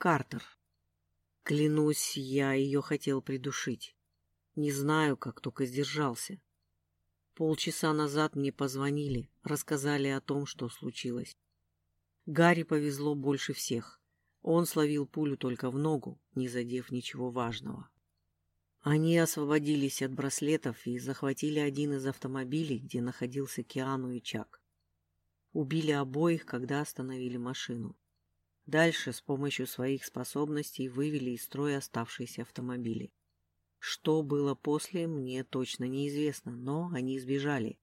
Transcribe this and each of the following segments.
Картер. Клянусь, я ее хотел придушить. Не знаю, как только сдержался. Полчаса назад мне позвонили, рассказали о том, что случилось. Гарри повезло больше всех. Он словил пулю только в ногу, не задев ничего важного. Они освободились от браслетов и захватили один из автомобилей, где находился Киану и Чак. Убили обоих, когда остановили машину. Дальше с помощью своих способностей вывели из строя оставшиеся автомобили. Что было после, мне точно неизвестно, но они сбежали.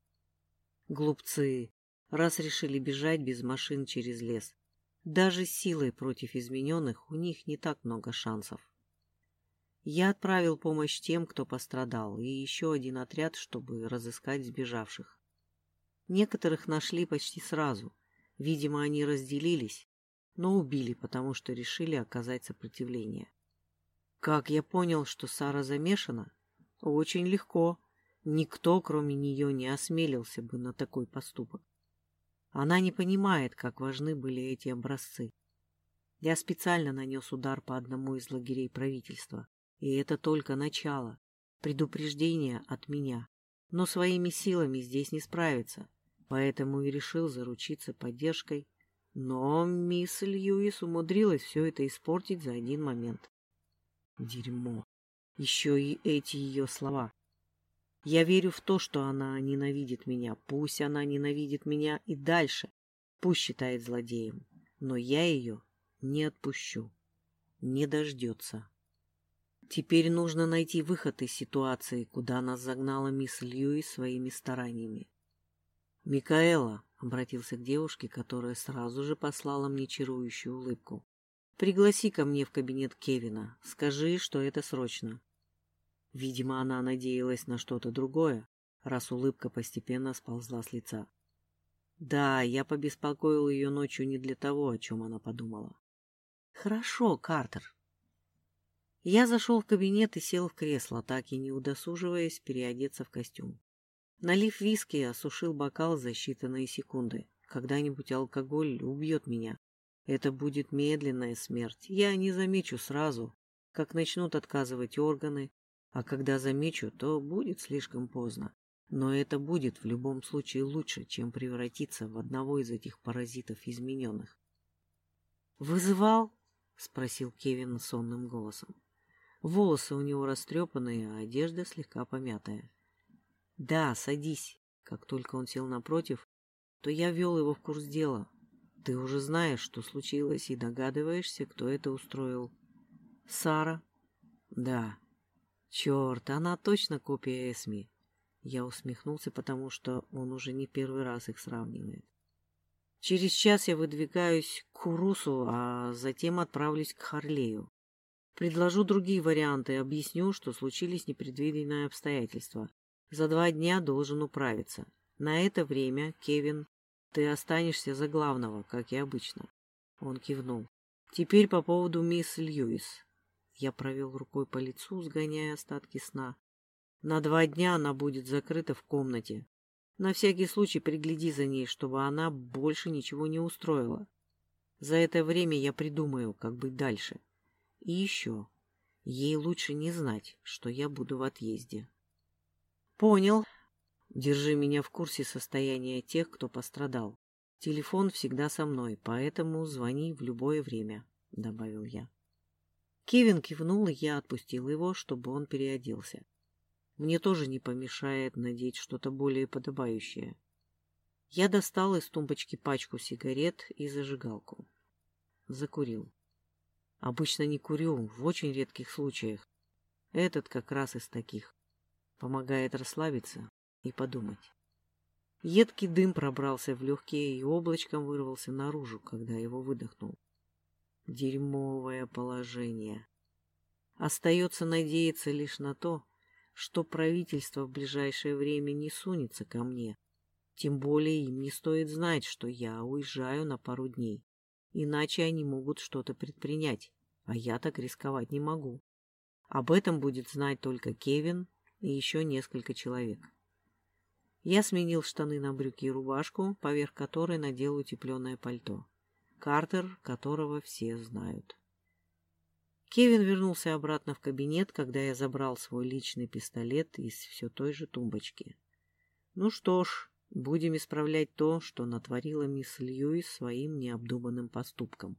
Глупцы, раз решили бежать без машин через лес. Даже силой против измененных у них не так много шансов. Я отправил помощь тем, кто пострадал, и еще один отряд, чтобы разыскать сбежавших. Некоторых нашли почти сразу. Видимо, они разделились, но убили, потому что решили оказать сопротивление. Как я понял, что Сара замешана? Очень легко. Никто, кроме нее, не осмелился бы на такой поступок. Она не понимает, как важны были эти образцы. Я специально нанес удар по одному из лагерей правительства. И это только начало. Предупреждение от меня. Но своими силами здесь не справиться. Поэтому и решил заручиться поддержкой. Но мисс Льюис умудрилась все это испортить за один момент. Дерьмо. Еще и эти ее слова. Я верю в то, что она ненавидит меня. Пусть она ненавидит меня и дальше. Пусть считает злодеем. Но я ее не отпущу. Не дождется. Теперь нужно найти выход из ситуации, куда нас загнала мисс Льюис своими стараниями. «Микаэла», — обратился к девушке, которая сразу же послала мне чарующую улыбку, — «пригласи ко мне в кабинет Кевина. Скажи, что это срочно». Видимо, она надеялась на что-то другое, раз улыбка постепенно сползла с лица. Да, я побеспокоил ее ночью не для того, о чем она подумала. «Хорошо, Картер», я зашел в кабинет и сел в кресло, так и не удосуживаясь переодеться в костюм. Налив виски, осушил бокал за считанные секунды. Когда-нибудь алкоголь убьет меня. Это будет медленная смерть. Я не замечу сразу, как начнут отказывать органы, а когда замечу, то будет слишком поздно. Но это будет в любом случае лучше, чем превратиться в одного из этих паразитов измененных. «Вызывал?» — спросил Кевин сонным голосом. Волосы у него растрепанные, а одежда слегка помятая. «Да, садись». Как только он сел напротив, то я вел его в курс дела. Ты уже знаешь, что случилось, и догадываешься, кто это устроил. Сара? Да. Черт, она точно копия Эсми. Я усмехнулся, потому что он уже не первый раз их сравнивает. Через час я выдвигаюсь к Курусу, а затем отправлюсь к Харлею. Предложу другие варианты, объясню, что случились непредвиденные обстоятельства. За два дня должен управиться. На это время, Кевин, ты останешься за главного, как и обычно. Он кивнул. Теперь по поводу мисс Льюис. Я провел рукой по лицу, сгоняя остатки сна. На два дня она будет закрыта в комнате. На всякий случай пригляди за ней, чтобы она больше ничего не устроила. За это время я придумаю, как быть дальше. И еще. Ей лучше не знать, что я буду в отъезде. Понял. Держи меня в курсе состояния тех, кто пострадал. Телефон всегда со мной, поэтому звони в любое время, — добавил я. Кевин кивнул, и я отпустил его, чтобы он переоделся. Мне тоже не помешает надеть что-то более подобающее. Я достал из тумбочки пачку сигарет и зажигалку. Закурил. Обычно не курю, в очень редких случаях. Этот как раз из таких. Помогает расслабиться и подумать. Едкий дым пробрался в легкие и облачком вырвался наружу, когда его выдохнул. Дерьмовое положение. Остается надеяться лишь на то, что правительство в ближайшее время не сунется ко мне. Тем более им не стоит знать, что я уезжаю на пару дней иначе они могут что-то предпринять, а я так рисковать не могу. Об этом будет знать только Кевин и еще несколько человек. Я сменил штаны на брюки и рубашку, поверх которой надел утепленное пальто. Картер, которого все знают. Кевин вернулся обратно в кабинет, когда я забрал свой личный пистолет из все той же тумбочки. Ну что ж, будем исправлять то, что натворила мисс Льюис своим необдуманным поступком.